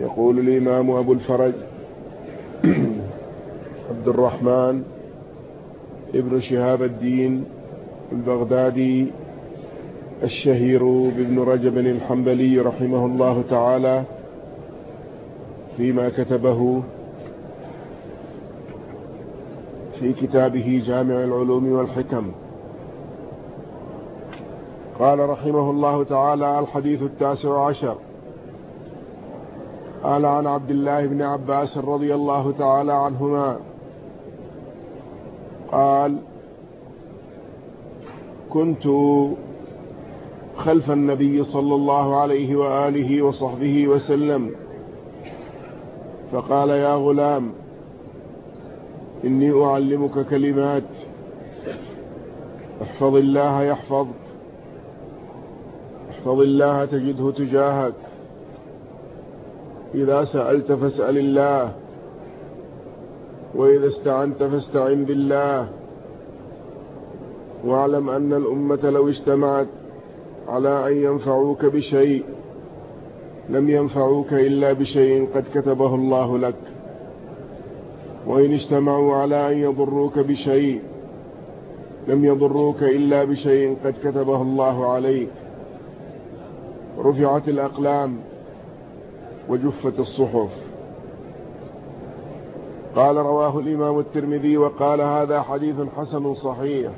يقول الإمام أبو الفرج عبد الرحمن ابن شهاب الدين البغدادي الشهير بابن رجب الحنبلي رحمه الله تعالى فيما كتبه في كتابه جامع العلوم والحكم. قال رحمه الله تعالى الحديث التاسع عشر. قال عن عبد الله بن عباس رضي الله تعالى عنهما قال كنت خلف النبي صلى الله عليه وآله وصحبه وسلم. فقال يا غلام إني أعلمك كلمات احفظ الله يحفظ احفظ الله تجده تجاهك. إذا سألت فاسأل الله وإذا استعنت فاستعن بالله. واعلم أن الأمة لو اجتمعت على أن ينفعوك بشيء لم ينفعوك إلا بشيء قد كتبه الله لك. وإن اجتمعوا على أن يضروك بشيء لم يضروك إلا بشيء قد كتبه الله عليك. رفعت الأقلام. وجفت الصحف. قال رواه الإمام الترمذي وقال هذا حديث حسن صحيح.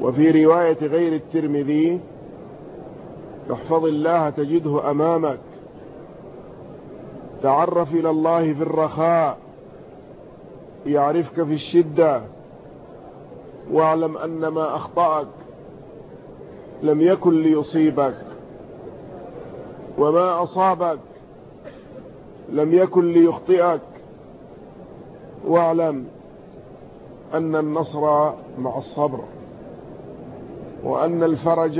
وفي رواية غير الترمذي احفظ الله تجده أمامك. تعرف إلى الله في الرخاء يعرفك في الشدة. واعلم أن ما أخطأك لم يكن ليصيبك. وما أصابك لم يكن ليخطئك. واعلم أن النصر مع الصبر وأن الفرج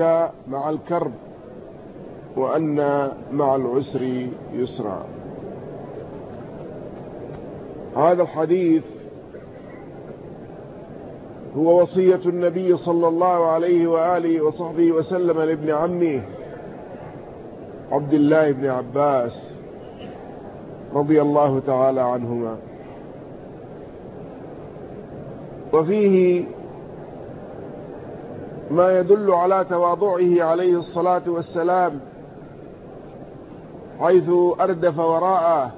مع الكرب وأن مع العسر يسرا. هذا الحديث هو وصية النبي صلى الله عليه وآله وصحبه وسلم لابن عمه. عبد الله بن عباس رضي الله تعالى عنهما. وفيه ما يدل على تواضعه عليه الصلاة والسلام حيث أردف وراءه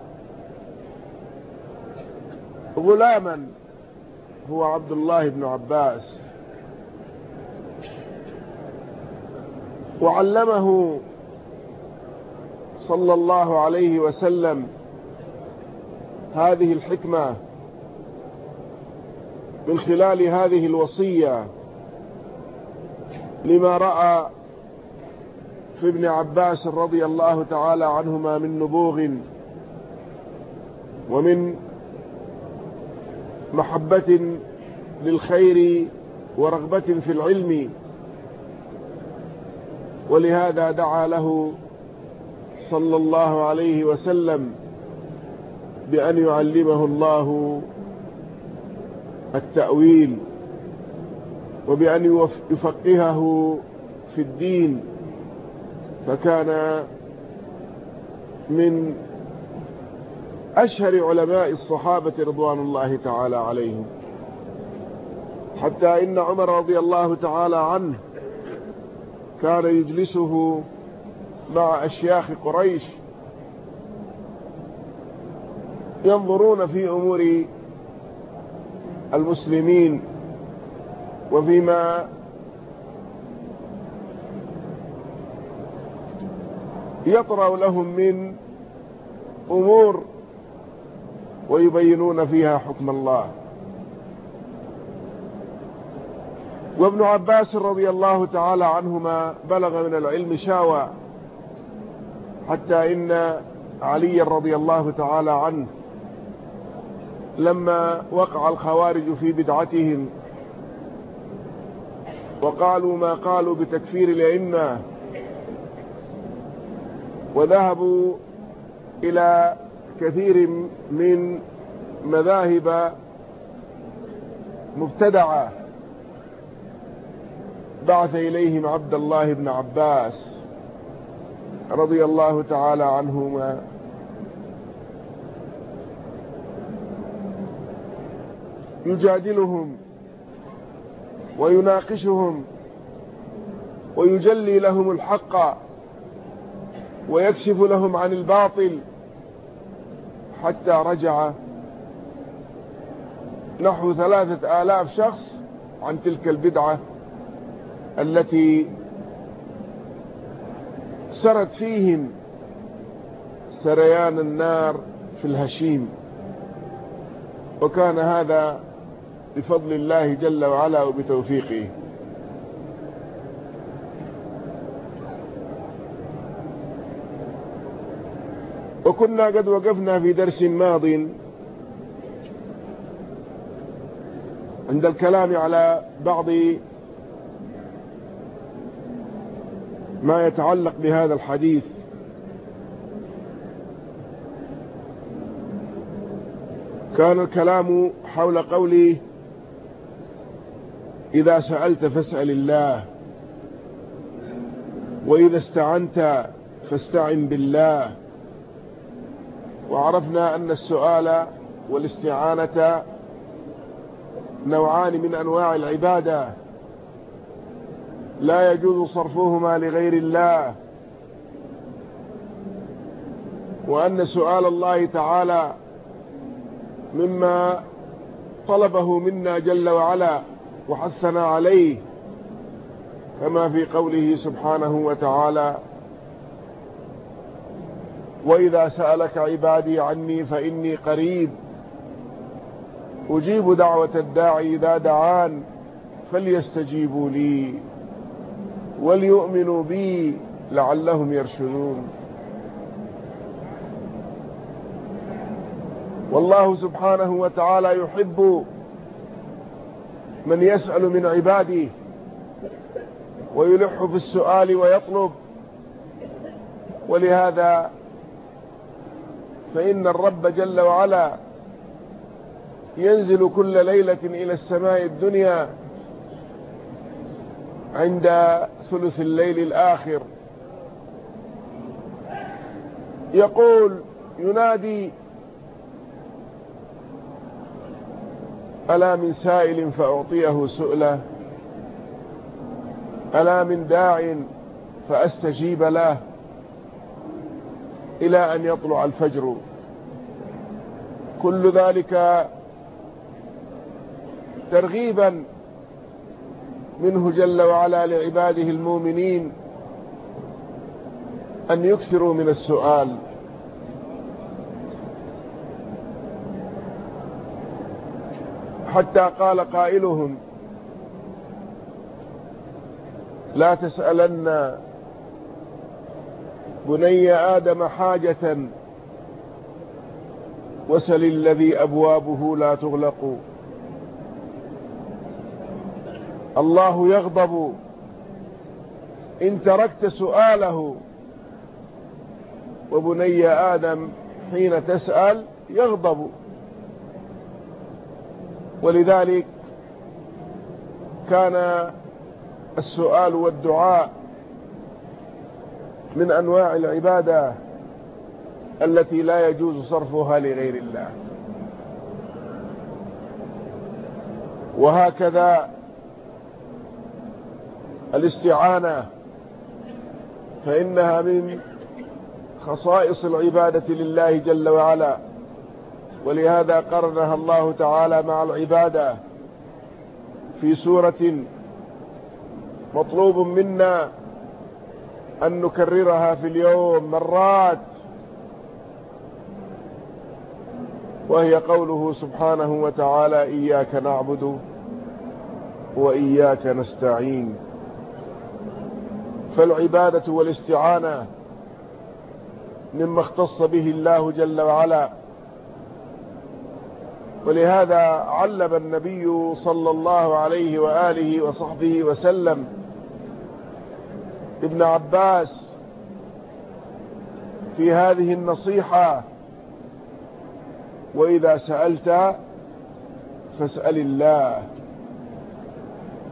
غلاما هو عبد الله بن عباس. وعلمه صلى الله عليه وسلم هذه الحكمة من خلال هذه الوصية لما رأى في ابن عباس رضي الله تعالى عنهما من نبوغ ومن محبة للخير ورغبة في العلم ولهذا دعا له صلى الله عليه وسلم بأن يعلمه الله التأويل وبأن يفقهه في الدين فكان من أشهر علماء الصحابة رضوان الله تعالى عليهم. حتى إن عمر رضي الله تعالى عنه كان يجلسه مع أشياخ قريش ينظرون في أمور المسلمين وفيما يطرأ لهم من أمور ويبينون فيها حكم الله. وابن عباس رضي الله تعالى عنهما بلغ من العلم شاوى حتى إن علي رضي الله تعالى عنه لما وقع الخوارج في بدعتهم وقالوا ما قالوا بتكفير الأئمة وذهبوا إلى كثير من مذاهب مبتدعة بعث إليهم عبد الله بن عباس رضي الله تعالى عنهما. يجادلهم ويناقشهم ويجلي لهم الحق ويكشف لهم عن الباطل حتى رجع. نحو ثلاثة آلاف شخص عن تلك البدعة التي سرت فيهم سريان النار في الهشيم. وكان هذا بفضل الله جل وعلا وبتوفيقه. وكنا قد وقفنا في درس ماض عند الكلام على بعض ما يتعلق بهذا الحديث. كان الكلام حول قولي إذا سألت فاسأل الله وإذا استعنت فاستعن بالله. وعرفنا أن السؤال والاستعانة نوعان من أنواع العبادة. لا يجوز صرفهما لغير الله. وأن سؤال الله تعالى مما طلبه منا جل وعلا وحثنا عليه كما في قوله سبحانه وتعالى وإذا سألك عبادي عني فإني قريب. أجيب دعوة الداعي إذا دعان فليستجيبوا لي. وليؤمنوا بي لعلهم يرشدون. والله سبحانه وتعالى يحب من يسأل من عباده ويلح في السؤال ويطلب. ولهذا فإن الرب جل وعلا ينزل كل ليلة إلى السماء الدنيا عند ثلث الليل الآخر. يقول ينادي ألا من سائل فأعطيه سؤله؟ ألا من داع فأستجيب له؟ إلى أن يطلع الفجر. كل ذلك ترغيبا منه جل وعلا لعباده المؤمنين أن يكثروا من السؤال. حتى قال قائلهم لا تسألن بني آدم حاجة وسل الذي أبوابه لا تغلق. الله يغضب إن تركت سؤاله. وبني آدم حين تسأل يغضب. ولذلك كان السؤال والدعاء من أنواع العبادة التي لا يجوز صرفها لغير الله. وهكذا الاستعانة فإنها من خصائص العبادة لله جل وعلا. ولهذا قرنها الله تعالى مع العبادة في سورة مطلوب منا أن نكررها في اليوم مرات. وهي قوله سبحانه وتعالى إياك نعبد وإياك نستعين. فالعبادة والاستعانة مما اختص به الله جل وعلا. ولهذا علم النبي صلى الله عليه وآله وصحبه وسلم ابن عباس في هذه النصيحة وإذا سألت فاسأل الله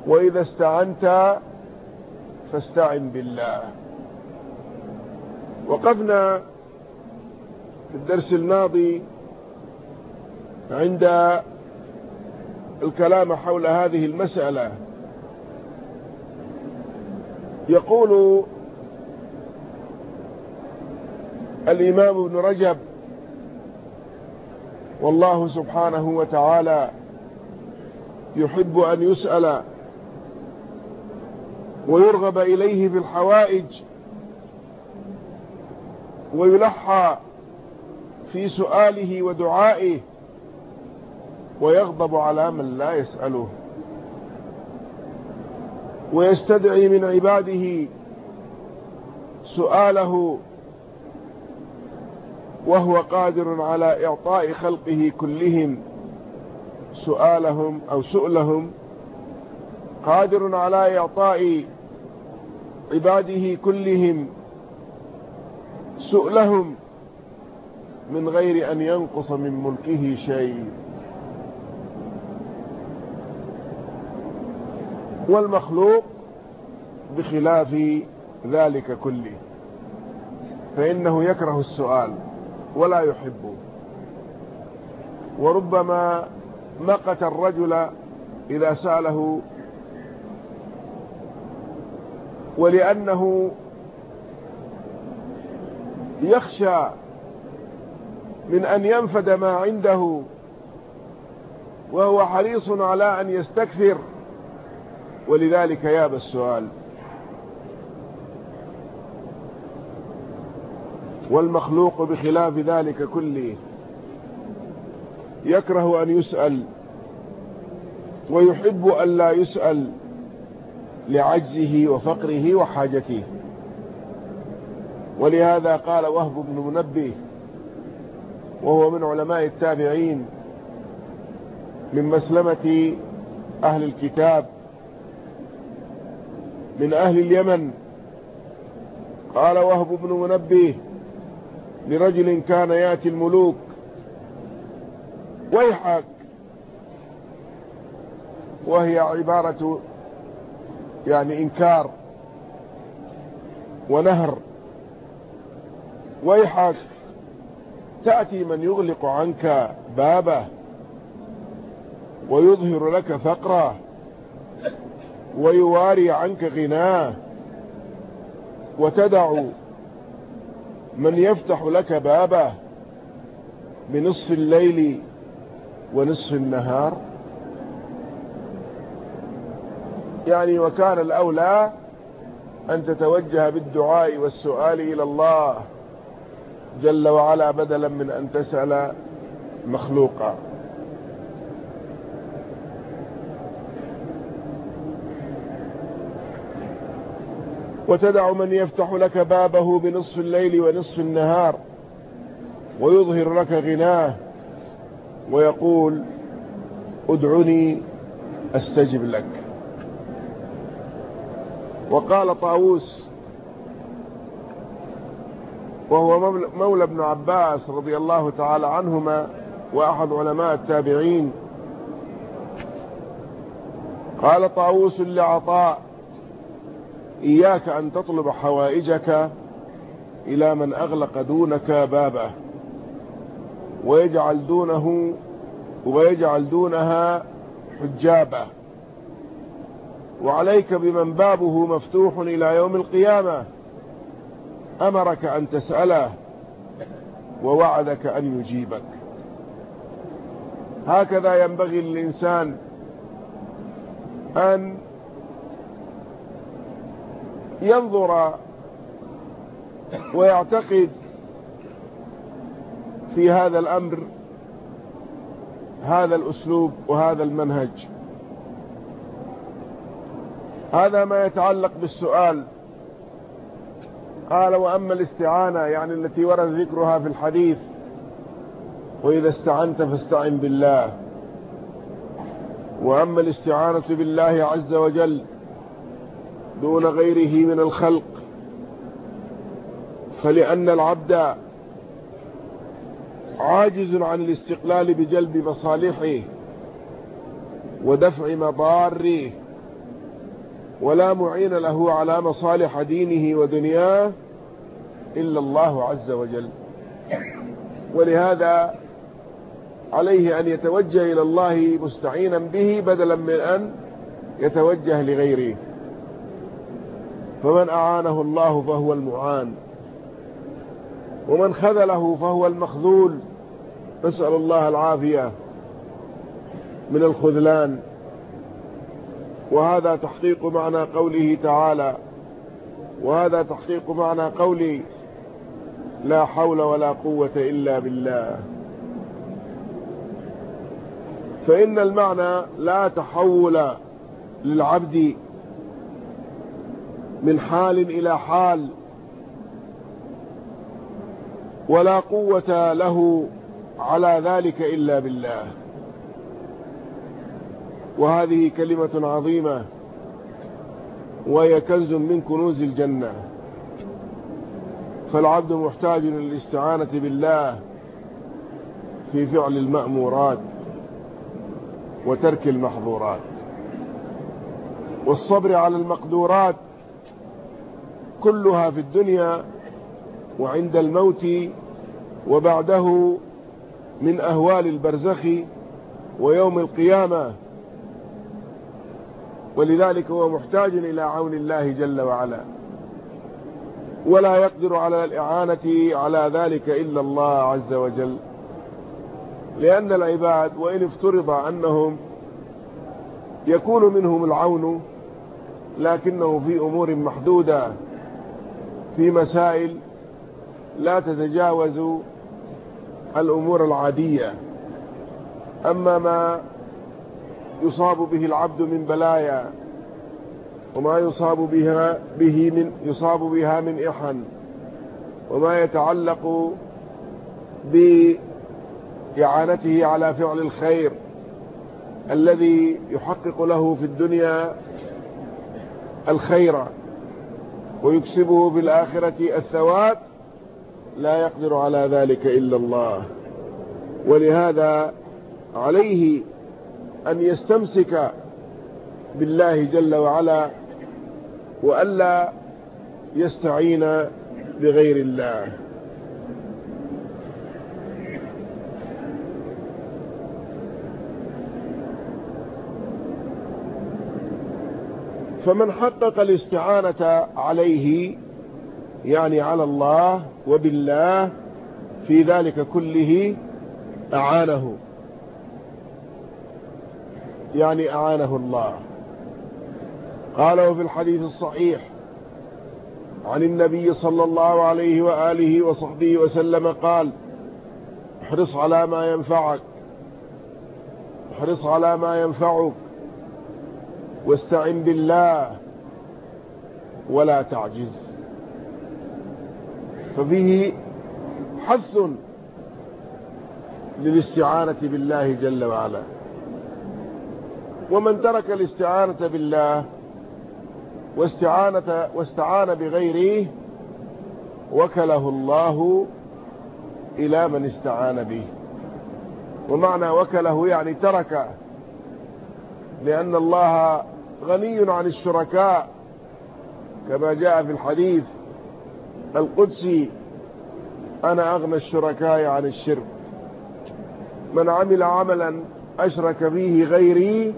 وإذا استعنت فاستعن بالله. وقفنا في الدرس الماضي عند الكلام حول هذه المسألة. يقول الإمام ابن رجب والله سبحانه وتعالى يحب أن يسأل ويرغب إليه في الحوائج ويلحى في سؤاله ودعائه ويغضب على من لا يسأله ويستدعي من عباده سؤاله وهو قادر على إعطاء خلقه كلهم سؤالهم أو سؤلهم قادر على إعطاء عباده كلهم سؤلهم من غير أن ينقص من ملكه شيء. والمخلوق بخلاف ذلك كله. فإنه يكره السؤال ولا يحبه. وربما مقت الرجل إذا سأله ولأنه يخشى من أن ينفد ما عنده وهو حريص على أن يستكثر. ولذلك ياب السؤال. والمخلوق بخلاف ذلك كله يكره أن يسأل ويحب أن لا يسأل. لعجزه وفقره وحاجته. ولهذا قال وهب بن منبه وهو من علماء التابعين من مسلمة أهل الكتاب من أهل اليمن. قال وهب بن منبه لرجل كان يأتي الملوك ويحك وهي عبارة يعني إنكار ونهر ويحك. تأتي من يغلق عنك بابه ويظهر لك فقره ويواري عنك غناه وتدع من يفتح لك بابه بنصف الليل ونصف النهار. يعني وكان الأولى أن تتوجه بالدعاء والسؤال إلى الله جل وعلا بدلا من أن تسأل مخلوقا. وتدع من يفتح لك بابه بنصف الليل ونصف النهار ويظهر لك غناه ويقول ادعني أستجب لك. وقال طاووس وهو مولى ابن عباس رضي الله تعالى عنهما وأحد علماء التابعين. قال طاووس لعطاء إياك أن تطلب حوائجك إلى من أغلق دونك بابه ويجعل دونه ويجعل دونها حجابه. وعليك بمن بابه مفتوح إلى يوم القيامة. أمرك أن تسأله ووعدك أن يجيبك. هكذا ينبغي للإنسان أن ينظر ويعتقد في هذا الأمر هذا الأسلوب وهذا المنهج. هذا ما يتعلق بالسؤال. قال وأما الاستعانة يعني التي ورد ذكرها في الحديث وإذا استعنت فاستعن بالله. وأما الاستعانة بالله عز وجل دون غيره من الخلق فلأن العبد عاجز عن الاستقلال بجلب مصالحه ودفع مضاره ولا معين له على مصالح دينه ودنياه إلا الله عز وجل. ولهذا عليه أن يتوجه إلى الله مستعينا به بدلا من أن يتوجه لغيره. فمن أعانه الله فهو المعان. ومن خذله فهو المخذول. نسأل الله العافية من الخذلان. وهذا تحقيق معنى قوله تعالى وهذا تحقيق معنى قولي لا حول ولا قوة إلا بالله. فإن المعنى لا تحول للعبد من حال إلى حال ولا قوة له على ذلك إلا بالله. وهذه كلمة عظيمة وهي كنز من كنوز الجنة. فالعبد محتاج للاستعانة بالله في فعل المأمورات وترك المحظورات. والصبر على المقدورات كلها في الدنيا وعند الموت وبعده من أهوال البرزخ ويوم القيامة. ولذلك هو محتاج إلى عون الله جل وعلا. ولا يقدر على الإعانة على ذلك إلا الله عز وجل. لأن العباد وإن افترض أنهم يكون منهم العون لكنه في أمور محدودة في مسائل لا تتجاوز الأمور العادية. أما ما يصاب به العبد من بلايا وما يصاب بها به من يصاب بها من إحن وما يتعلق بإعانته على فعل الخير الذي يحقق له في الدنيا الخير ويكسبه في الآخرة الثواب لا يقدر على ذلك إلا الله. ولهذا عليه أن يستمسك بالله جل وعلا وألا يستعين بغير الله. فمن حقق الاستعانة عليه يعني على الله وبالله في ذلك كله أعانه. يعني أعانه الله. قاله في الحديث الصحيح عن النبي صلى الله عليه وآله وصحبه وسلم قال احرص على ما ينفعك احرص على ما ينفعك واستعن بالله ولا تعجز. ففيه حث للاستعانة بالله جل وعلا. ومن ترك الاستعانة بالله واستعانة واستعان بغيره وكله الله إلى من استعان به. ومعنى وكله يعني ترك لأن الله غني عن الشركاء كما جاء في الحديث القدسي أنا أغنى الشركاء عن الشرك. من عمل عملا أشرك فيه غيري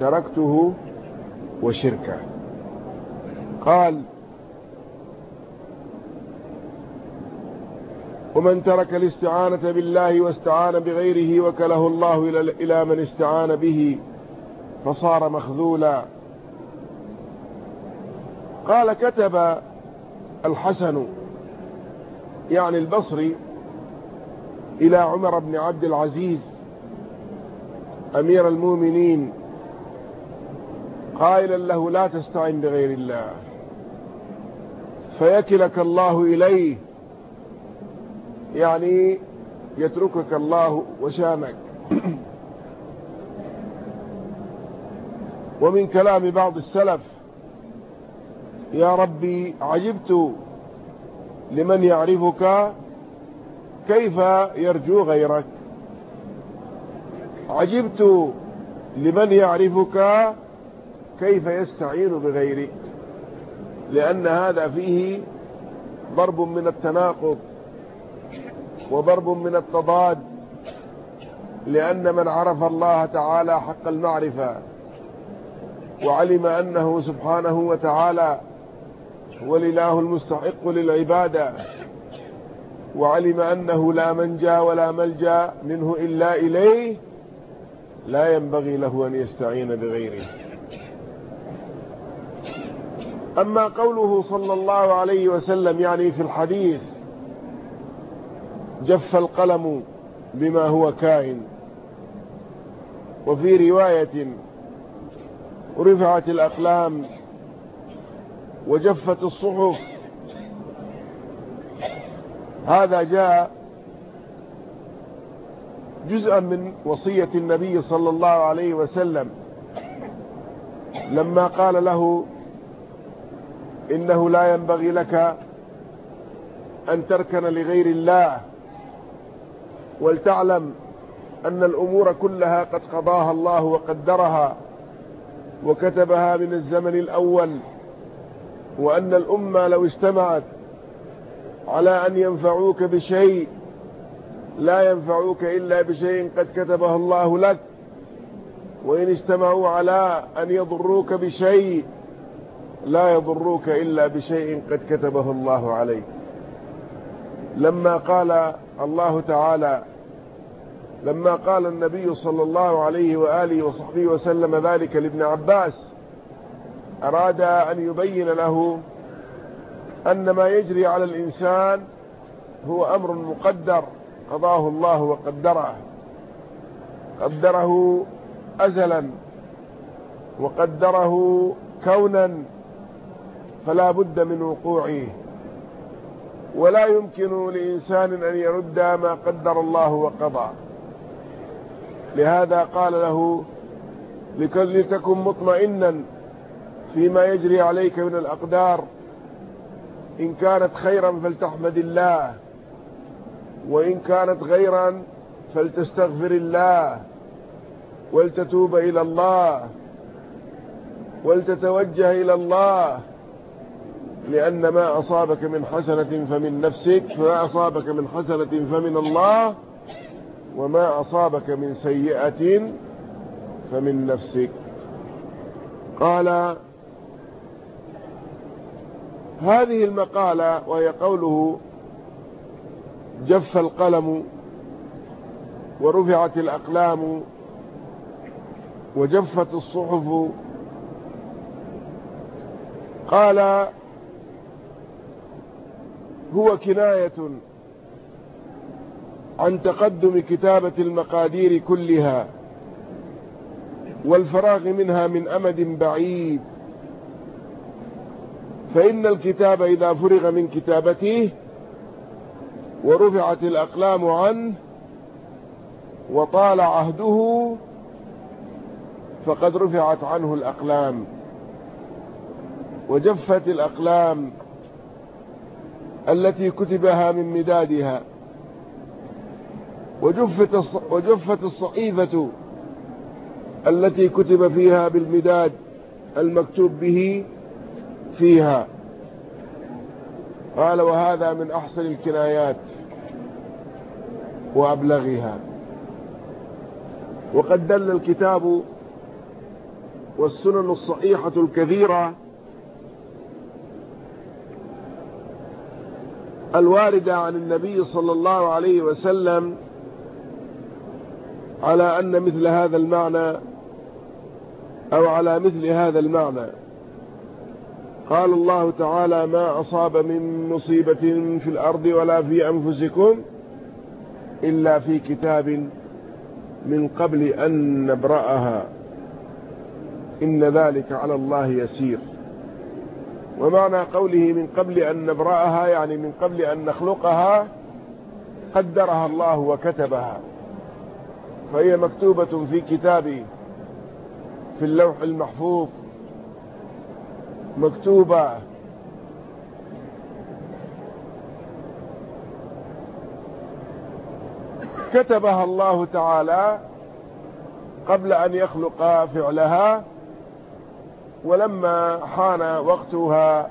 تركته وشركه. قال ومن ترك الاستعانة بالله واستعان بغيره وكله الله إلى من استعان به فصار مخذولا. قال كتب الحسن يعني البصري إلى عمر بن عبد العزيز أمير المؤمنين قائلا له لا تستعن بغير الله. فيكلك الله إليه. يعني يتركك الله وشانك ومن كلام بعض السلف يا ربي عجبت لمن يعرفك كيف يرجو غيرك. عجبت لمن يعرفك كيف يستعين بغيرك لأن هذا فيه ضرب من التناقض وضرب من التضاد لأن من عرف الله تعالى حق المعرفة وعلم أنه سبحانه وتعالى هو الإله المستحق للعبادة وعلم أنه لا منجا ولا ملجأ منه إلا إليه لا ينبغي له أن يستعين بغيره. أما قوله صلى الله عليه وسلم يعني في الحديث جف القلم بما هو كائن وفي رواية رفعت الأقلام وجفت الصحف هذا جاء جزءا من وصية النبي صلى الله عليه وسلم لما قال له إنه لا ينبغي لك أن تركن لغير الله. ولتعلم أن الأمور كلها قد قضاها الله وقدرها وكتبها من الزمن الأول وأن الأمة لو اجتمعت على أن ينفعوك بشيء لا ينفعوك إلا بشيء قد كتبه الله لك. وإن اجتمعوا على أن يضروك بشيء لا يضروك إلا بشيء قد كتبه الله عليك. لما قال الله تعالى لما قال النبي صلى الله عليه وآله وصحبه وسلم ذلك لابن عباس أراد أن يبين له أن ما يجري على الإنسان هو أمر مقدر قضاه الله وقدره. قدره أزلا وقدره كونا فلا بد من وقوعه. ولا يمكن لإنسان أن يرد ما قدر الله وقضى. لهذا قال له لتكن مطمئنا فيما يجري عليك من الأقدار إن كانت خيرا فلتحمد الله وإن كانت غيرا فلتستغفر الله ولتتوب إلى الله ولتتوجه إلى الله لأن ما أصابك من حسنة فمن نفسك ما أصابك من حسنة فمن الله وما أصابك من سيئة فمن نفسك. قال هذه المقالة وهي قوله جف القلم ورفعت الأقلام وجفت الصحف. قال هو كناية عن تقدم كتابة المقادير كلها والفراغ منها من أمد بعيد. فإن الكتاب إذا فرغ من كتابته ورفعت الأقلام عنه وطال عهده فقد رفعت عنه الأقلام. وجفت الأقلام التي كتبها من مدادها. وجفت وجفت الصحيفة التي كتب فيها بالمداد المكتوب به فيها. قال وهذا من أحسن الكنايات وأبلغها. وقد دل الكتاب والسنن الصحيحة الكثيرة الواردة عن النبي صلى الله عليه وسلم على أن مثل هذا المعنى أو على مثل هذا المعنى. قال الله تعالى ما أصاب من مصيبة في الأرض ولا في أنفسكم إلا في كتاب من قبل أن نبرأها. إن ذلك على الله يسير. ومعنى قوله من قبل أن نبرأها يعني من قبل أن نخلقها قدرها الله وكتبها. فهي مكتوبة في كتابه في اللوح المحفوظ مكتوبة كتبها الله تعالى قبل أن يخلق فعلها. ولما حان وقتها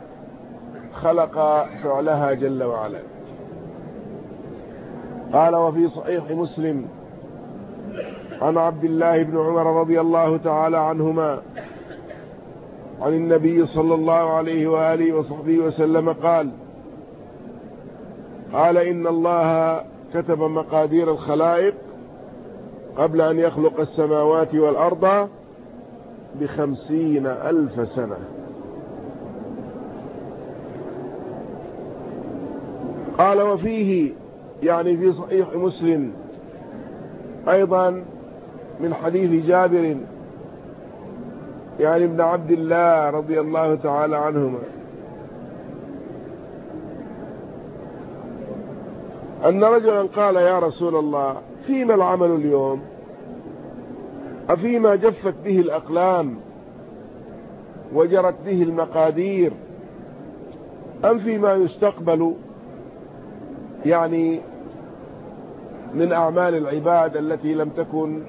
خلق فعلها جل وعلا. قال وفي صحيح مسلم عن عبد الله بن عمر رضي الله تعالى عنهما عن النبي صلى الله عليه وآله وصحبه وسلم قال قال إن الله كتب مقادير الخلائق قبل أن يخلق السماوات والأرض بخمسين ألف سنة. قال وفيه يعني في صحيح مسلم أيضا من حديث جابر يعني ابن عبد الله رضي الله تعالى عنهما. أن رجلا قال يا رسول الله فيما العمل اليوم؟ أفيما جفت به الأقلام وجرت به المقادير أم فيما يستقبل يعني من أعمال العباد التي لم تكن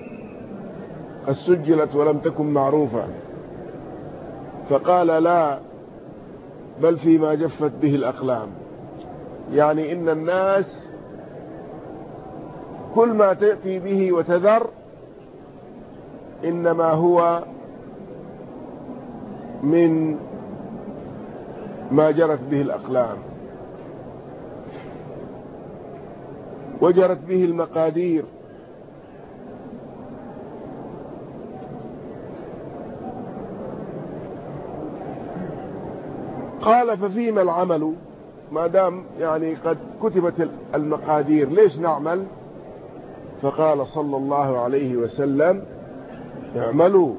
قد سجلت ولم تكن معروفة فقال لا بل فيما جفت به الأقلام يعني إن الناس كل ما تأتي به وتذر إنما هو من ما جرت به الأقلام. وجرت به المقادير. قال ففيما العمل؟ ما دام يعني قد كتبت المقادير ليش نعمل؟ فقال صلى الله عليه وسلم اعملوا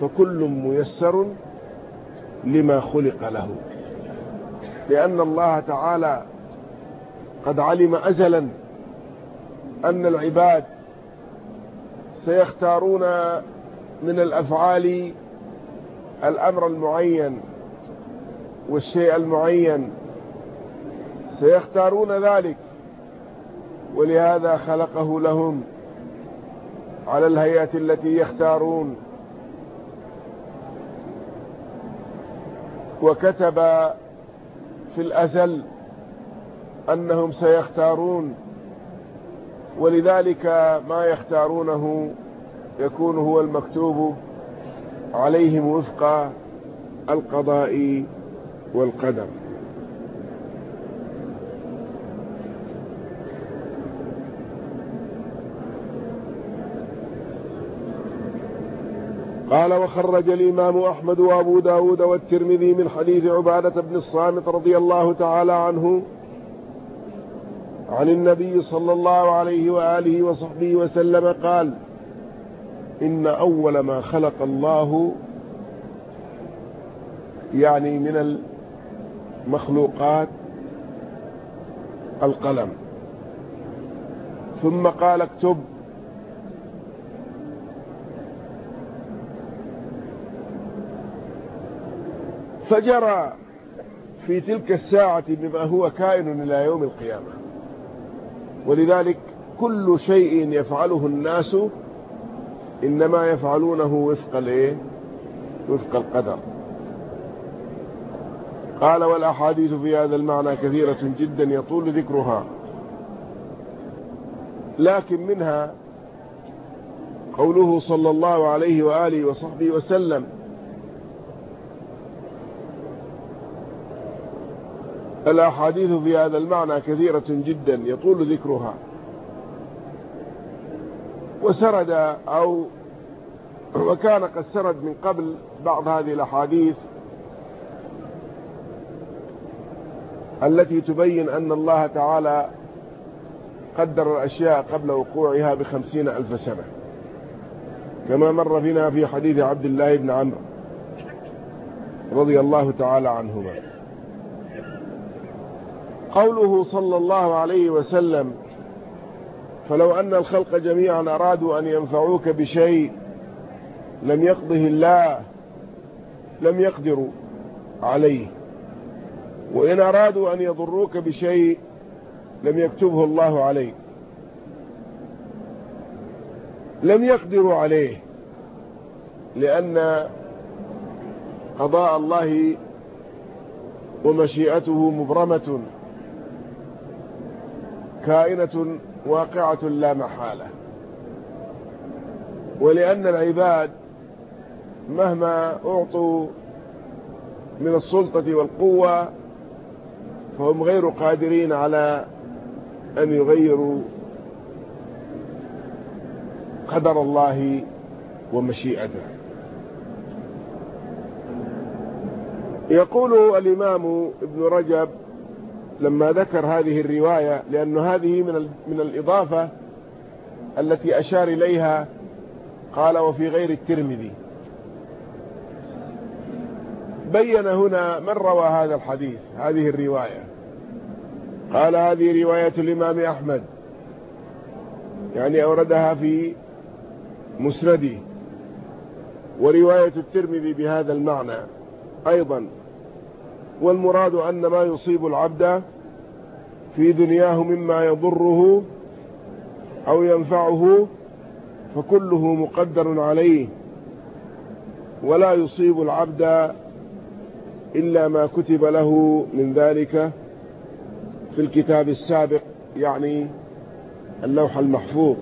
فكل ميسر لما خلق له. لأن الله تعالى قد علم أزلا أن العباد سيختارون من الأفعال الأمر المعين والشيء المعين. سيختارون ذلك ولهذا خلقه لهم. على الهيئة التي يختارون. وكتب في الأزل أنهم سيختارون ولذلك ما يختارونه يكون هو المكتوب عليهم وفق القضاء والقدر. قال وخرج الإمام أحمد وأبو داود والترمذي من حديث عبادة بن الصامت رضي الله تعالى عنه عن النبي صلى الله عليه وآله وصحبه وسلم قال إن أول ما خلق الله يعني من المخلوقات القلم. ثم قال اكتب فجرى في تلك الساعة بما هو كائن إلى يوم القيامة. ولذلك كل شيء يفعله الناس إنما يفعلونه وفق الإيه؟ وفق القدر. قال والأحاديث في هذا المعنى كثيرة جدا يطول ذكرها. لكن منها قوله صلى الله عليه وآله وصحبه وسلم الأحاديث في هذا المعنى كثيرة جدا يطول ذكرها. وسرد أو وكان قد سرد من قبل بعض هذه الأحاديث التي تبين أن الله تعالى قدر الأشياء قبل وقوعها بخمسين ألف سنة. كما مر فينا في حديث عبد الله بن عمرو رضي الله تعالى عنهما. قوله صلى الله عليه وسلم فلو أن الخلق جميعا أرادوا أن ينفعوك بشيء لم يقضه الله لم يقدروا عليه. وإن أرادوا أن يضروك بشيء لم يكتبه الله عليك. لم يقدروا عليه لأن قضاء الله ومشيئته مبرمة. كائنة واقعة لا محالة. ولأن العباد مهما أعطوا من السلطة والقوة فهم غير قادرين على أن يغيروا قدر الله ومشيئته. يقول الإمام ابن رجب لما ذكر هذه الرواية لأن هذه من من الإضافة التي أشار إليها قال وفي غير الترمذي. بين هنا من روى هذا الحديث هذه الرواية. قال هذه رواية الإمام أحمد. يعني أوردها في مسندي ورواية الترمذي بهذا المعنى أيضا. والمراد أن ما يصيب العبد في دنياه مما يضره أو ينفعه فكله مقدر عليه ولا يصيب العبد إلا ما كتب له من ذلك في الكتاب السابق يعني اللوح المحفوظ.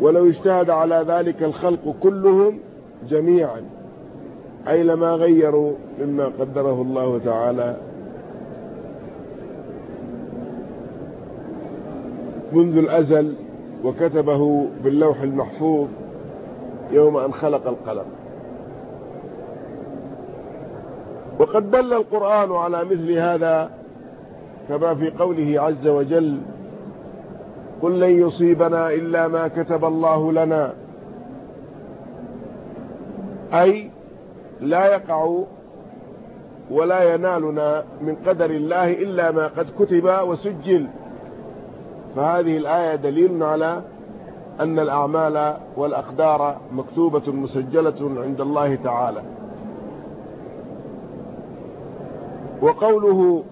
ولو اجتهد على ذلك الخلق كلهم جميعا. أي لما غيروا مما قدره الله تعالى. منذ الأزل وكتبه باللوح المحفوظ يوم أن خلق القلم. وقد دل القرآن على مثل هذا كما في قوله عز وجل قل لن يصيبنا إلا ما كتب الله لنا أي لا يقع ولا ينالنا من قدر الله إلا ما قد كتب وسجل. فهذه الآية دليل على أن الأعمال والأقدار مكتوبة مسجلة عند الله تعالى. وقوله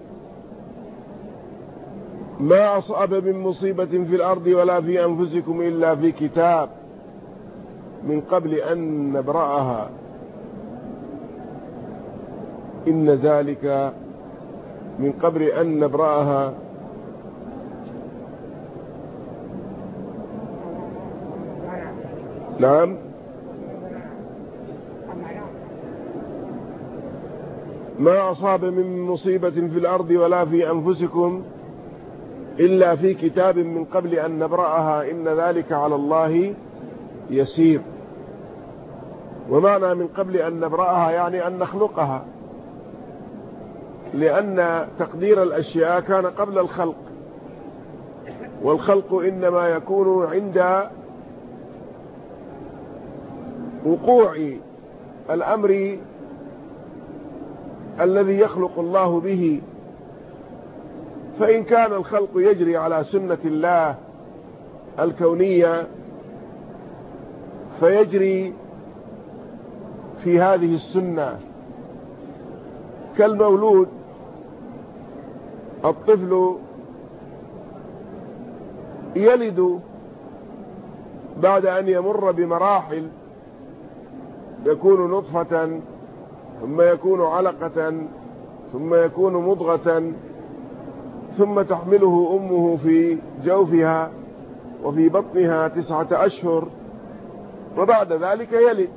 ما أصاب من مصيبة في الأرض ولا في أنفسكم إلا في كتاب من قبل أن نبرأها. إن ذلك من قبل أن نبرأها. نعم. ما أصاب من مصيبة في الأرض ولا في أنفسكم إلا في كتاب من قبل أن نبرأها. إن ذلك على الله يسير. ومعنى من قبل أن نبرأها يعني أن نخلقها. لأن تقدير الأشياء كان قبل الخلق. والخلق إنما يكون عند وقوع الأمر الذي يخلق الله به. فإن كان الخلق يجري على سنة الله الكونية فيجري في هذه السنة. كالمولود الطفل يلد بعد أن يمر بمراحل يكون نطفة ثم يكون علقة ثم يكون مضغة ثم تحمله أمه في جوفها وفي بطنها تسعة أشهر وبعد ذلك يلد.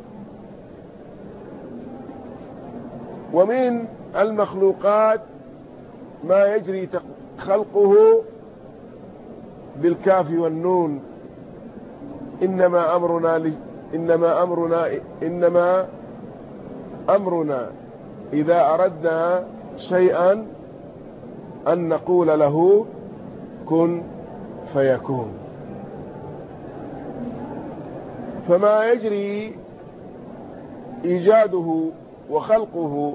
ومن المخلوقات ما يجري خلقه بالكاف والنون. إنما أمرنا إنما أمرنا إنما أمرنا. إذا أردنا شيئا أن نقول له كن فيكون. فما يجري إيجاده وخلقه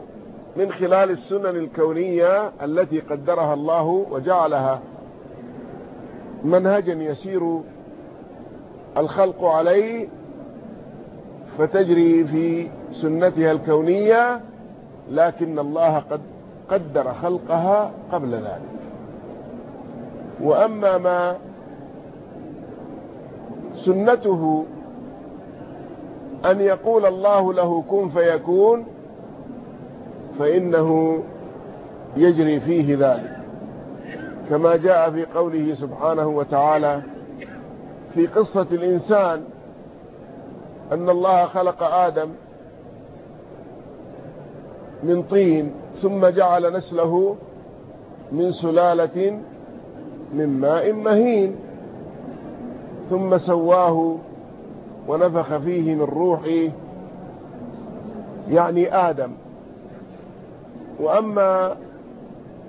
من خلال السنن الكونية التي قدرها الله وجعلها منهجا يسير الخلق عليه فتجري في سنتها الكونية لكن الله قد قدر خلقها قبل ذلك. وأما ما سنته أن يقول الله له كن فيكون فإنه يجري فيه ذلك. كما جاء في قوله سبحانه وتعالى في قصة الإنسان أن الله خلق آدم من طين ثم جعل نسله من سلالة من ماء مهين ثم سواه ونفخ فيه من روحه يعني آدم. وأما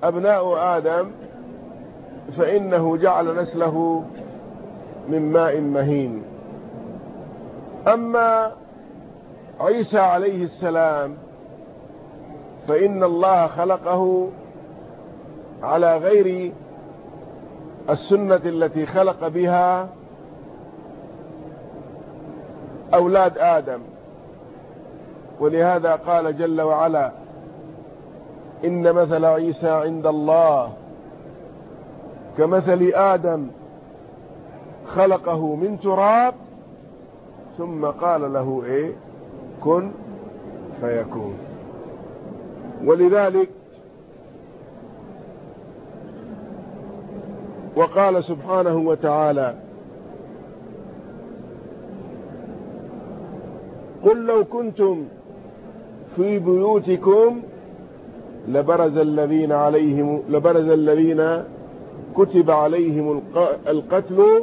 أبناء آدم فإنه جعل نسله من ماء مهين. أما عيسى عليه السلام فإن الله خلقه على غير السنة التي خلق بها أولاد آدم. ولهذا قال جل وعلا إن مثل عيسى عند الله كمثل آدم خلقه من تراب ثم قال له إيه؟ كن فيكون. ولذلك وقال سبحانه وتعالى قل لو كنتم في بيوتكم لبرز الذين عليهم لبرز الذين كتب عليهم القتل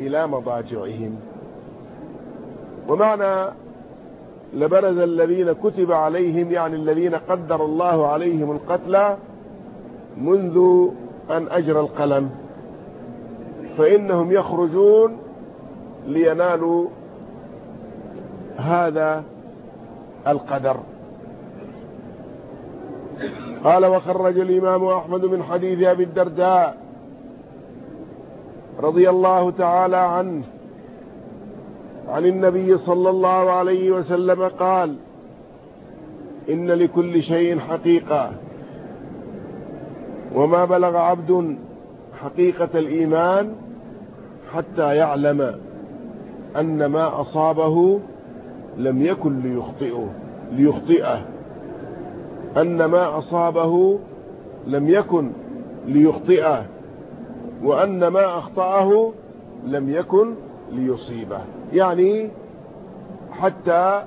إلى مضاجعهم. ومعنى لبرز الذين كتب عليهم يعني الذين قدر الله عليهم القتل منذ أن أجرى القلم. فإنهم يخرجون لينالوا هذا القدر. قال وخرج الإمام أحمد من حديث أبي الدرداء رضي الله تعالى عنه عن النبي صلى الله عليه وسلم قال إن لكل شيء حقيقة. وما بلغ عبد حقيقة الإيمان حتى يعلم أن ما أصابه لم يكن ليخطئه ليخطئه. أن ما أصابه لم يكن ليخطئه وأن ما أخطأه لم يكن ليصيبه. يعني حتى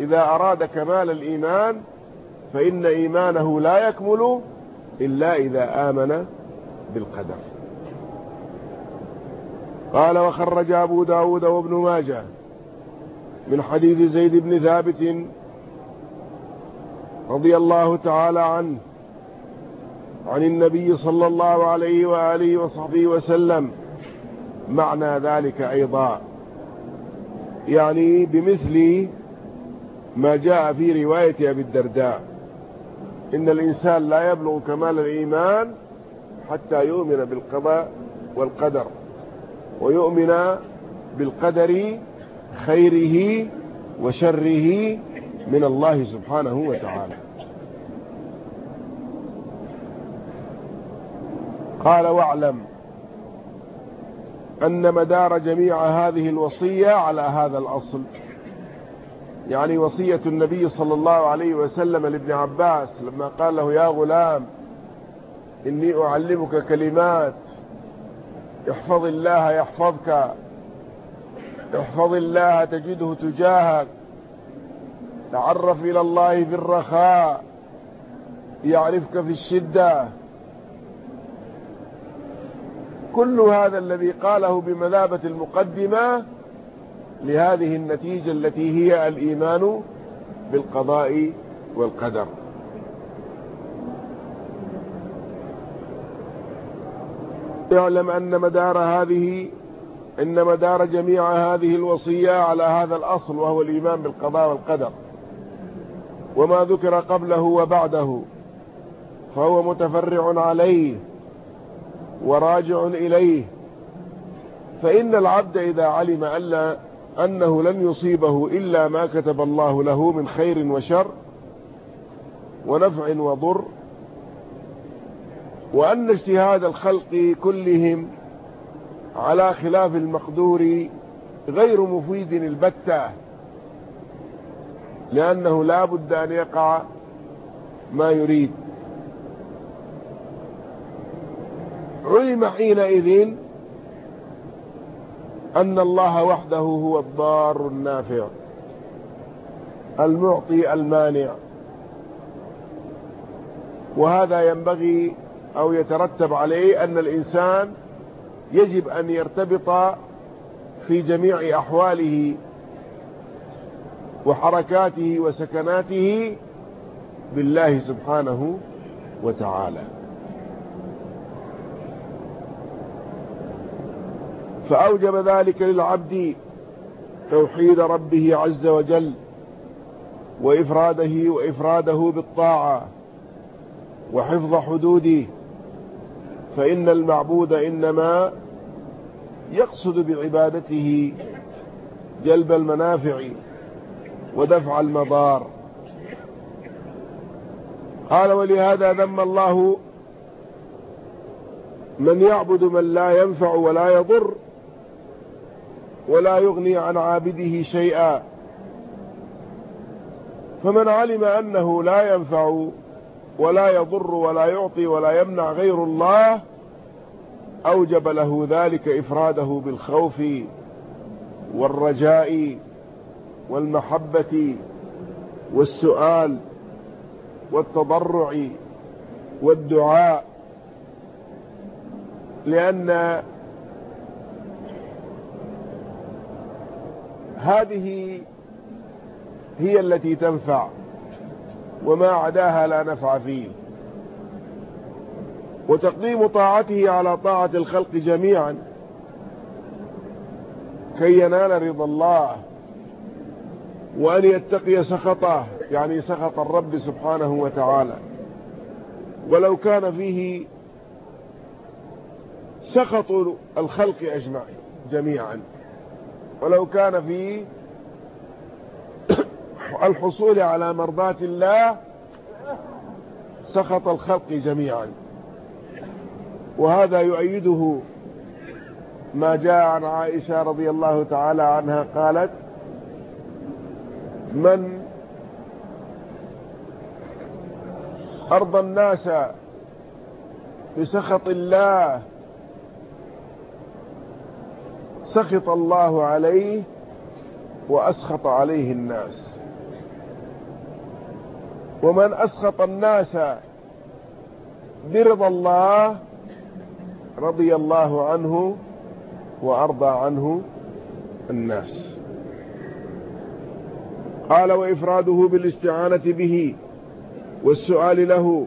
إذا أراد كمال الإيمان فإن إيمانه لا يكمل إلا إذا آمن بالقدر. قال وخرج أبو داود وابن ماجه من حديث زيد بن ثابت رضي الله تعالى عنه عن النبي صلى الله عليه وآله وصحبه وسلم. معنى ذلك أيضا يعني بمثل ما جاء في رواية أبي الدرداء. إن الإنسان لا يبلغ كمال الإيمان حتى يؤمن بالقضاء والقدر ويؤمن بالقدر خيره وشره من الله سبحانه وتعالى. قال واعلم أن مدار جميع هذه الوصية على هذا الأصل. يعني وصية النبي صلى الله عليه وسلم لابن عباس لما قال له يا غلام إني أعلمك كلمات احفظ الله يحفظك احفظ الله تجده تجاهك تعرف إلى الله في الرخاء يعرفك في الشدة. كل هذا الذي قاله بمذابة المقدمة لهذه النتيجة التي هي الإيمان بالقضاء والقدر. يعلم أن مدار هذه إن مدار جميع هذه الوصية على هذا الأصل وهو الإيمان بالقضاء والقدر. وما ذكر قبله وبعده فهو متفرع عليه وراجع إليه. فإن العبد إذا علم ألا أنه لن يصيبه إلا ما كتب الله له من خير وشر ونفع وضر وأن اجتهاد الخلق كلهم على خلاف المقدور غير مفيد البتة. لأنه لا بد أن يقع ما يريد. علم حينئذ أن الله وحده هو الضار النافع المعطي المانع. وهذا ينبغي أو يترتب عليه أن الإنسان يجب أن يرتبط في جميع أحواله وحركاته وسكناته بالله سبحانه وتعالى. فأوجب ذلك للعبد توحيد ربه عز وجل وإفراده وإفراده بالطاعة وحفظ حدوده. فإن المعبود إنما يقصد بعبادته جلب المنافع ودفع المضار. قال ولهذا ذم الله من يعبد من لا ينفع ولا يضر ولا يغني عن عابده شيئا. فمن علم أنه لا ينفع ولا يضر ولا يعطي ولا يمنع غير الله أوجب له ذلك إفراده بالخوف والرجاء والمحبة والسؤال والتضرع والدعاء لأن هذه هي التي تنفع وما عداها لا نفع فيه. وتقديم طاعته على طاعة الخلق جميعا كي ينال رضا الله. وأن يتقي سخطه يعني سخط الرب سبحانه وتعالى. ولو كان فيه سخط الخلق أجمعين جميعا. ولو كان فيه الحصول على مرضاة الله سخط الخلق جميعا. وهذا يؤيده ما جاء عن عائشة رضي الله تعالى عنها قالت من أرضى الناس بسخط الله سخط الله عليه وأسخط عليه الناس. ومن أسخط الناس برضا الله رضي الله عنه وأرضى عنه الناس. قال وإفراده بالاستعانة به والسؤال له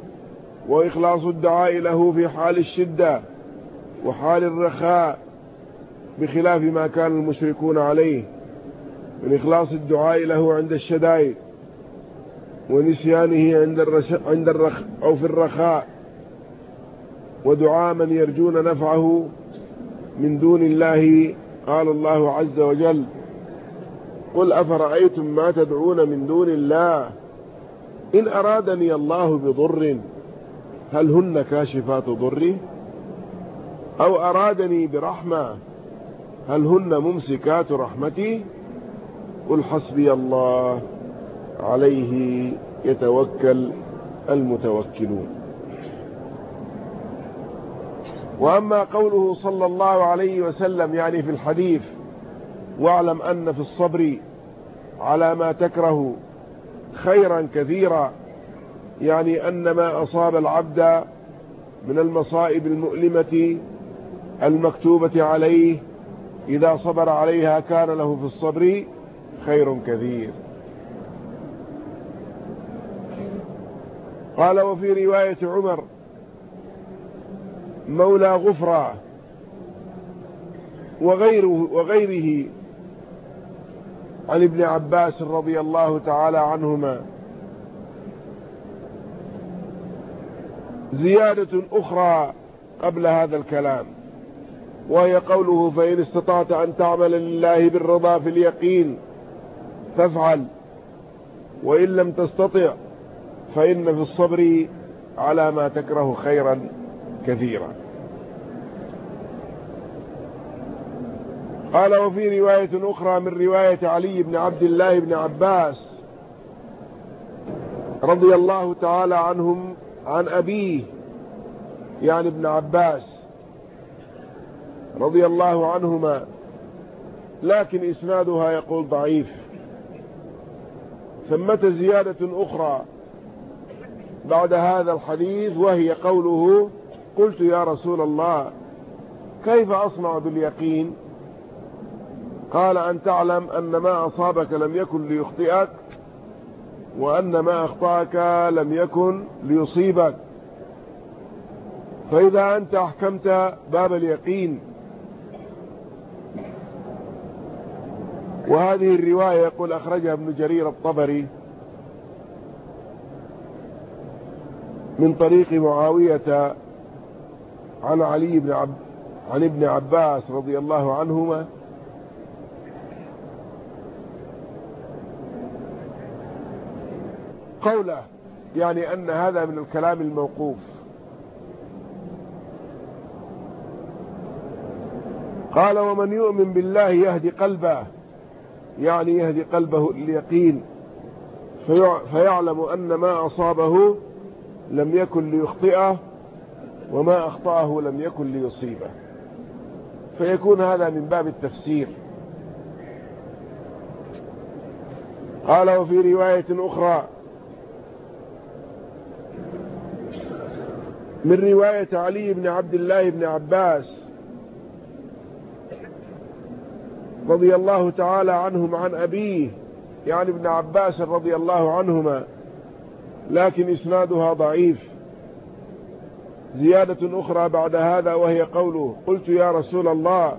وإخلاص الدعاء له في حال الشدة وحال الرخاء بخلاف ما كان المشركون عليه. من إخلاص الدعاء له عند الشدائد ونسيانه عند عند الرخ أو في الرخاء. ودعاء من يرجون نفعه من دون الله قال الله عز وجل. قل أفرأيتم ما تدعون من دون الله؟ إن أرادني الله بضر هل هن كاشفات ضره أو أرادني برحمة هل هن ممسكات رحمتي؟ قل حسبي الله عليه يتوكل المتوكلون. وأما قوله صلى الله عليه وسلم يعني في الحديث واعلم أن في الصبر على ما تكره خيرا كثيرا يعني أن ما أصاب العبد من المصائب المؤلمة المكتوبة عليه إذا صبر عليها كان له في الصبر خير كثير. قال وفي رواية عمر مولى غفرة وغيره, وغيره عن ابن عباس رضي الله تعالى عنهما. زيادة أخرى قبل هذا الكلام وهي قوله فإن استطعت أن تعمل لله بالرضا في اليقين فافعل وإن لم تستطع فإن في الصبر على ما تكره خيرا كثيرا. قال وفي رواية أخرى من رواية علي بن عبد الله بن عباس رضي الله تعالى عنهم عن أبيه يعني ابن عباس رضي الله عنهما لكن إسنادها يقول ضعيف. ثمة زيادة أخرى بعد هذا الحديث وهي قوله قلت يا رسول الله كيف أصنع باليقين؟ قال أن تعلم أن ما أصابك لم يكن ليخطئك وأن ما أخطأك لم يكن ليصيبك. فإذا أنت أحكمت باب اليقين. وهذه الرواية يقول أخرجها ابن جرير الطبري من طريق معاوية عن علي بن عب عن ابن عباس رضي الله عنهما قوله يعني أن هذا من الكلام الموقوف. قال ومن يؤمن بالله يهدي قلبه يعني يهدي قلبه اليقين فيعلم أن ما أصابه لم يكن ليخطئه وما أخطأه لم يكن ليصيبه. فيكون هذا من باب التفسير. قال وفي رواية أخرى من رواية علي بن عبد الله بن عباس رضي الله تعالى عنهم عن أبيه يعني ابن عباس رضي الله عنهما لكن إسنادها ضعيف. زيادة أخرى بعد هذا وهي قوله قلت يا رسول الله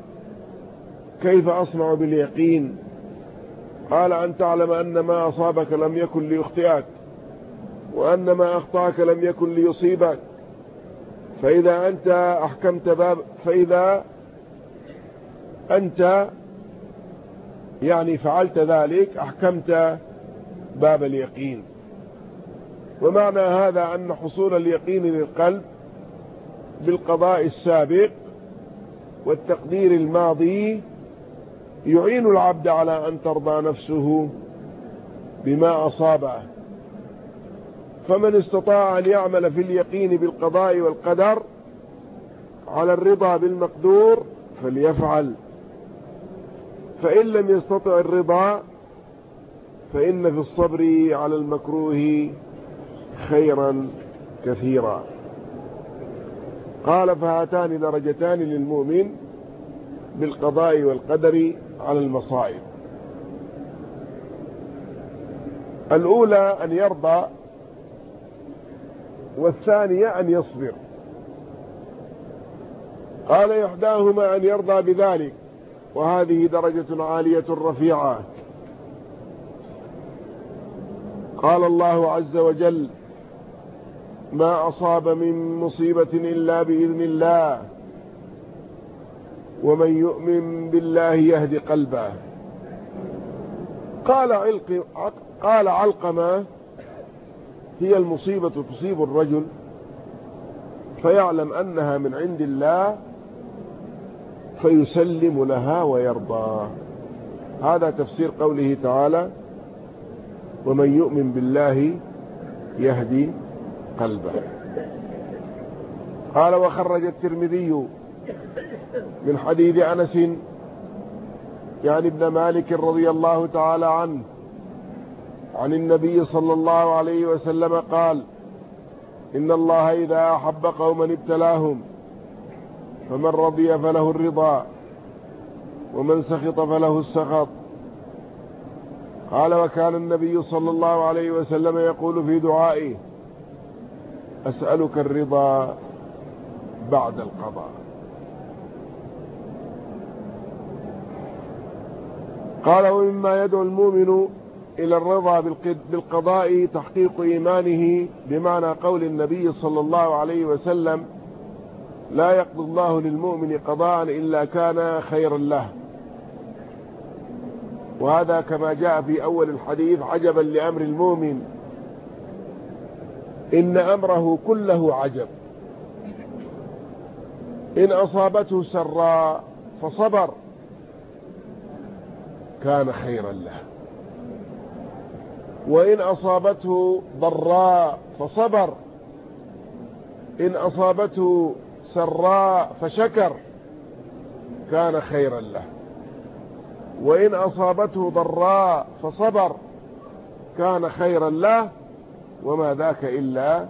كيف أصنع باليقين؟ قال أن تعلم أن ما أصابك لم يكن ليخطئك وأن ما أخطأك لم يكن ليصيبك. فإذا أنت أحكمت باب فإذا أنت يعني فعلت ذلك أحكمت باب اليقين. ومعنى هذا أن حصول اليقين للقلب بالقضاء السابق والتقدير الماضي يعين العبد على أن ترضى نفسه بما أصابه. فمن استطاع أن يعمل في اليقين بالقضاء والقدر على الرضا بالمقدور فليفعل. فإن لم يستطع الرضا فإن في الصبر على المكروه خيرا كثيرا. قال فهاتان درجتان للمؤمن بالقضاء والقدر على المصائب. الأولى أن يرضى والثانية أن يصبر. قال يحداهما أن يرضى بذلك وهذه درجة عالية رفيعة. قال الله عز وجل ما أصاب من مصيبة إلا بإذن الله ومن يؤمن بالله يهدي قلبه. قال علق قال علقمة هي المصيبة تصيب الرجل فيعلم أنها من عند الله فيسلم لها ويرضى. هذا تفسير قوله تعالى ومن يؤمن بالله يهدي قلبه. قال وخرج الترمذي من حديث أنس يعني ابن مالك رضي الله تعالى عنه عن النبي صلى الله عليه وسلم قال إن الله إذا أحب قوما ابتلاهم فمن رضي فله الرضا ومن سخط فله السخط. قال وكان النبي صلى الله عليه وسلم يقول في دعائه أسألك الرضا بعد القضاء. قال ومما يدعو المؤمن إلى الرضا بالقضاء تحقيق إيمانه بمعنى قول النبي صلى الله عليه وسلم لا يقضي الله للمؤمن قضاء إلا كان خيرا له. وهذا كما جاء في أول الحديث عجبا لأمر المؤمن إن أمره كله عجب إن أصابته سراء فصبر كان خيرا له. وإن أصابته ضراء فصبر. إن أصابته سراء فشكر. كان خيرا له. وإن أصابته ضراء فصبر. كان خيرا له. وما ذاك إلا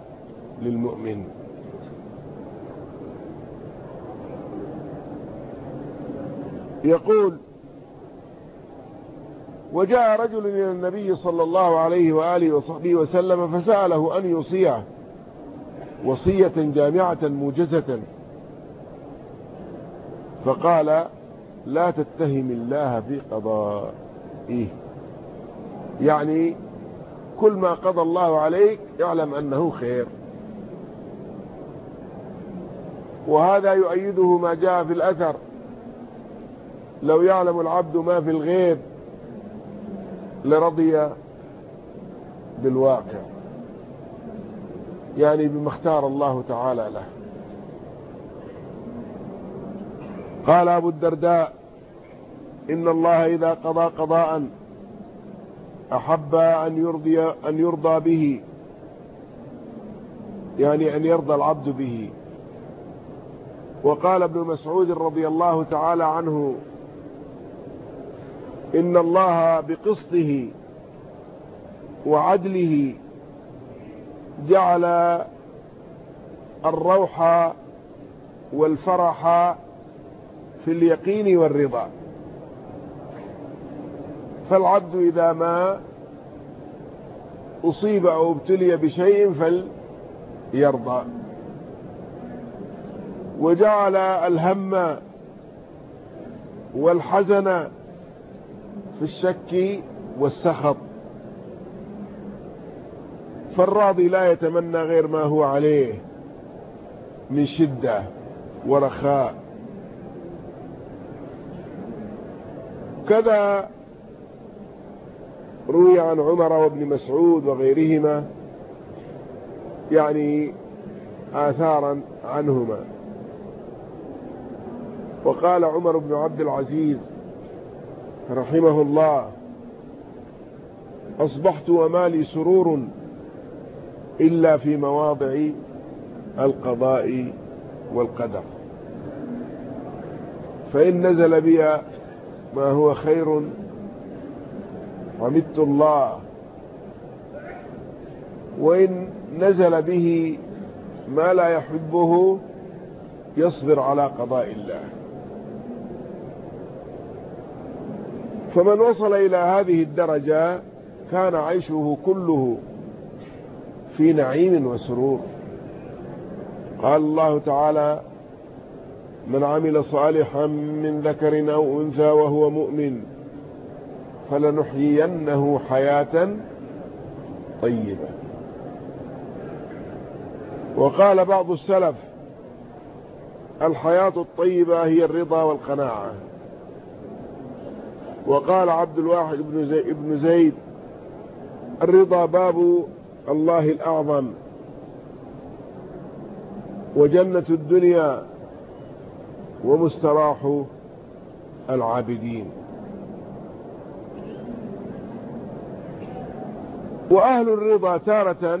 للمؤمن. يقول وجاء رجل إلى النبي صلى الله عليه وآله وصحبه وسلم فسأله أن يوصيه وصية جامعة موجزة. فقال لا تتهم الله في قضائه. يعني كل ما قضى الله عليك اعلم أنه خير. وهذا يؤيده ما جاء في الأثر. لو يعلم العبد ما في الغيب لرضي بالواقع يعني بما اختار الله تعالى له. قال أبو الدرداء إن الله إذا قضى قضاء أحب أن يرضي, أن يرضى به يعني أن يرضى العبد به. وقال ابن مسعود رضي الله تعالى عنه إن الله بقسطه وعدله جعل الروح والفرح في اليقين والرضا. فالعبد إذا ما أصيب أو ابتلي بشيء فليرضى. وجعل الهم والحزن في الشك والسخط. فالراضي لا يتمنى غير ما هو عليه من شدة ورخاء. كذا روي عن عمر وابن مسعود وغيرهما يعني آثارا عنهما. وقال عمر بن عبد العزيز رحمه الله. أصبحت ومالي سرور إلا في مواضع القضاء والقدر. فإن نزل بي ما هو خير حمدت الله. وإن نزل به ما لا يحبه يصبر على قضاء الله. فمن وصل إلى هذه الدرجة كان عيشه كله في نعيم وسرور. قال الله تعالى من عمل صالحا من ذكر أو أنثى وهو مؤمن فلنحيينه حياة طيبة. وقال بعض السلف الحياة الطيبة هي الرضا والقناعة. وقال عبد الواحد بن زيد, بن زيد الرضا باب الله الأعظم. وجنة الدنيا ومستراح العابدين. وأهل الرضا تارة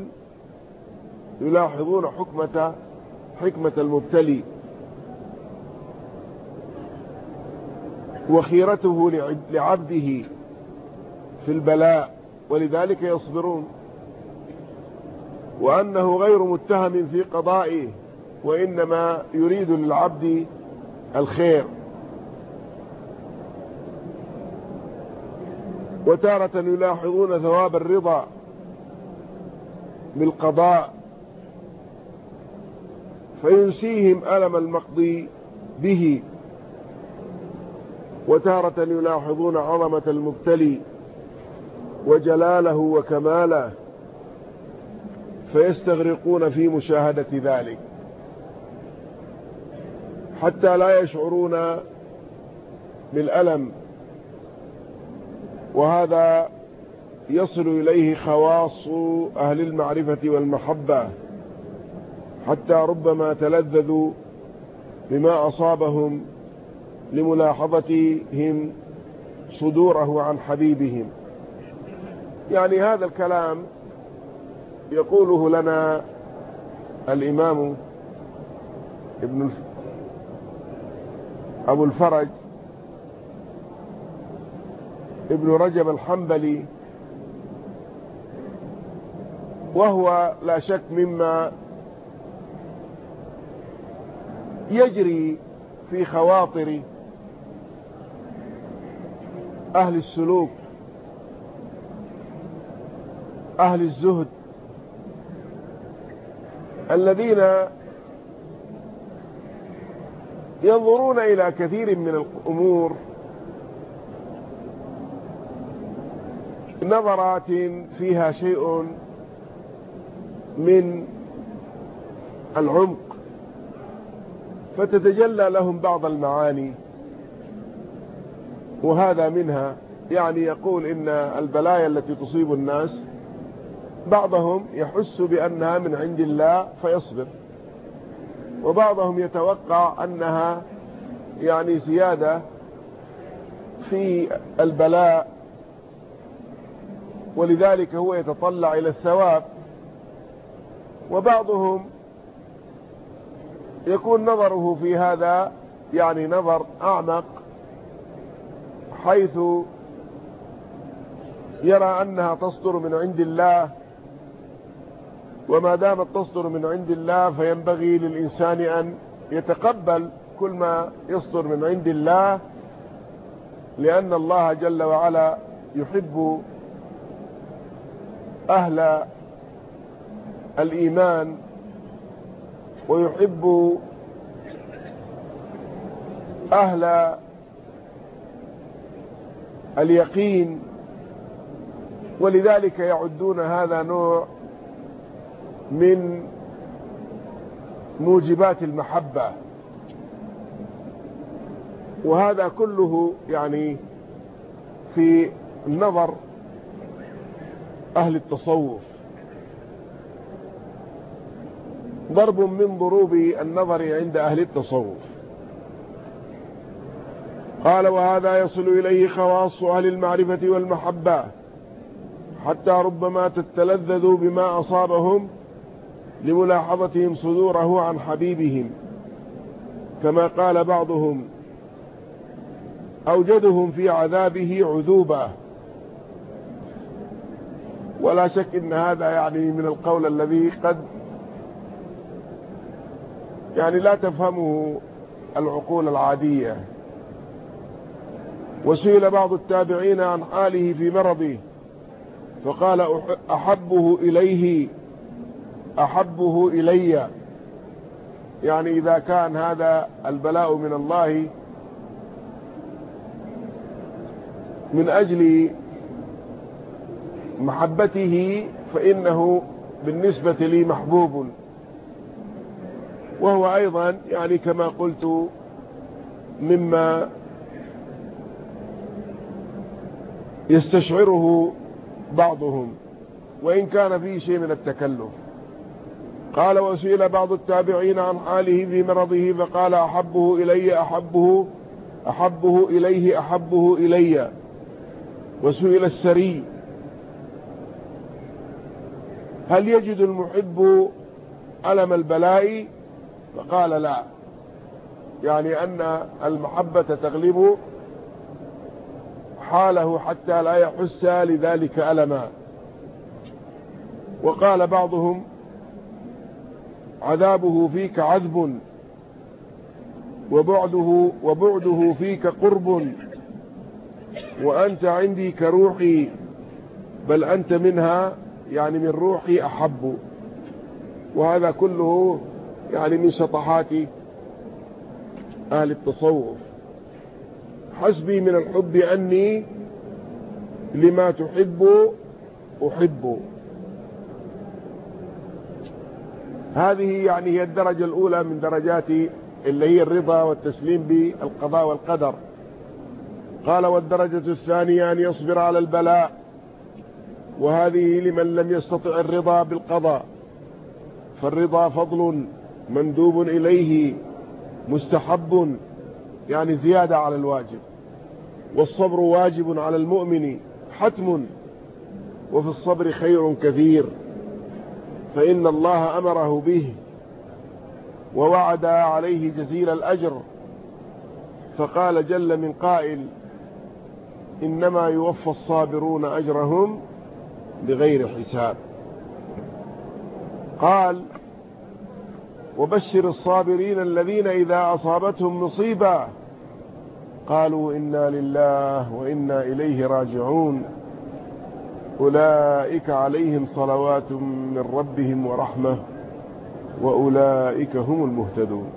يلاحظون حكمة حكمة المبتلي. وخيرته لعبده في البلاء ولذلك يصبرون. وأنه غير متهم في قضائه وإنما يريد للعبد الخير. وتارة يلاحظون ثواب الرضا بالقضاء فينسيهم ألم المقضي به. وتارة يلاحظون عظمة المبتلي وجلاله وكماله فيستغرقون في مشاهدة ذلك. حتى لا يشعرون بالألم وهذا يصل إليه خواص أهل المعرفة والمحبة حتى ربما تلذذوا بما أصابهم لملاحظتهم صدوره عن حبيبهم. يعني هذا الكلام يقوله لنا الإمام ابن أبو الفرج ابن رجب الحنبلي وهو لا شك مما يجري في خواطر أهل السلوك أهل الزهد الذين ينظرون إلى كثير من الأمور نظرات فيها شيء من العمق فتتجلى لهم بعض المعاني. وهذا منها يعني يقول إن البلايا التي تصيب الناس بعضهم يحس بأنها من عند الله فيصبر. وبعضهم يتوقع أنها يعني زيادة في البلاء ولذلك هو يتطلع إلى الثواب. وبعضهم يكون نظره في هذا يعني نظر أعمق حيث يرى أنها تصدر من عند الله وما دامت تصدر من عند الله فينبغي للإنسان أن يتقبل كل ما يصدر من عند الله لأن الله جل وعلا يحب أهل الإيمان ويحب أهل اليقين ولذلك يعدون هذا نوع من موجبات المحبة. وهذا كله يعني في النظر أهل التصوف. ضرب من ضروب النظر عند أهل التصوف. قال وهذا يصل إليه خواص أهل المعرفة والمحبة. حتى ربما تتلذذوا بما أصابهم لملاحظتهم صدوره عن حبيبهم. كما قال بعضهم أوجدهم في عذابه عذوبة. ولا شك إن هذا يعني من القول الذي قد يعني لا تفهمه العقول العادية. وسئل بعض التابعين عن حاله في مرضه فقال أحبه إليه أحبه إلي. يعني إذا كان هذا البلاء من الله من أجل محبته فإنه بالنسبة لي محبوب. وهو أيضا يعني كما قلت مما يستشعره بعضهم وإن كان فيه شيء من التكلف. قال وسئل بعض التابعين عن حاله في مرضه فقال أحبه إلي أحبه أحبه إليه أحبه إلي. وسئل السري هل يجد المحب ألم البلاء؟ فقال لا. يعني أن المحبة تغلب حاله حتى لا يحس لذلك ألما. وقال بعضهم عذابه فيك عذب وبعده, وبعده فيك قرب وأنت عندي كروحي بل أنت منها يعني من روحي أحب. وهذا كله يعني من شطحات أهل التصوف. حسبي من الحب أني لما تحب أحب. هذه يعني هي الدرجة الأولى من درجات اللي هي الرضا والتسليم بالقضاء والقدر. قال والدرجة الثانية أن يصبر على البلاء وهذه لمن لم يستطع الرضا بالقضاء. فالرضا فضل مندوب إليه مستحب. يعني زيادة على الواجب. والصبر واجب على المؤمن حتم. وفي الصبر خير كثير. فإن الله أمره به ووعد عليه جزيل الأجر. فقال جل من قائل إنما يوفى الصابرون أجرهم بغير حساب. قال وبشر الصابرين الذين إذا أصابتهم مصيبة قالوا إنا لله وإنا إليه راجعون. أولئك عليهم صلوات من ربهم ورحمة وأولئك هم المهتدون.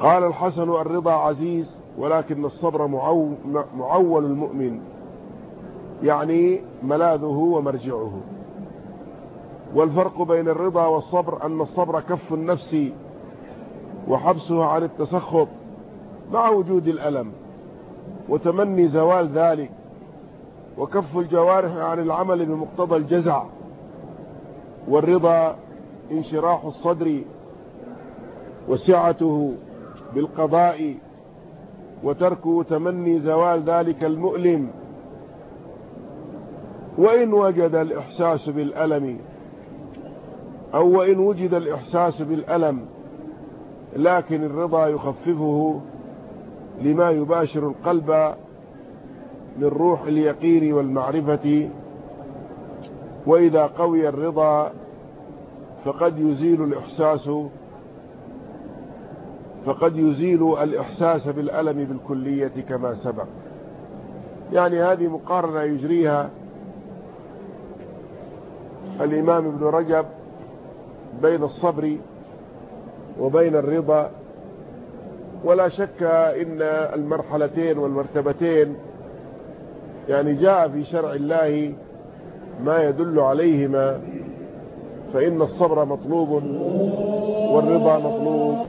قال الحسن الرضا عزيز ولكن الصبر معول المؤمن يعني ملاذه ومرجعه. والفرق بين الرضا والصبر أن الصبر كف النفس وحبسها عن التسخط مع وجود الألم وتمني زوال ذلك وكف الجوارح عن العمل بمقتضى الجزع والرضا انشراح الصدر وسعته بالقضاء وترك تمني زوال ذلك المؤلم وإن وجد الإحساس بالألم أو وإن وجد الإحساس بالألم لكن الرضا يخففه لما يباشر القلب من روح اليقين والمعرفة. وإذا قوي الرضا فقد يزيل الإحساس فقد يزيل الإحساس بالألم بالكلية كما سبق. يعني هذه مقارنة يجريها الإمام ابن رجب بين الصبر وبين الرضا. ولا شك إن المرحلتين والمرتبتين يعني جاء في شرع الله ما يدل عليهما فإن الصبر مطلوب والرضا مطلوب.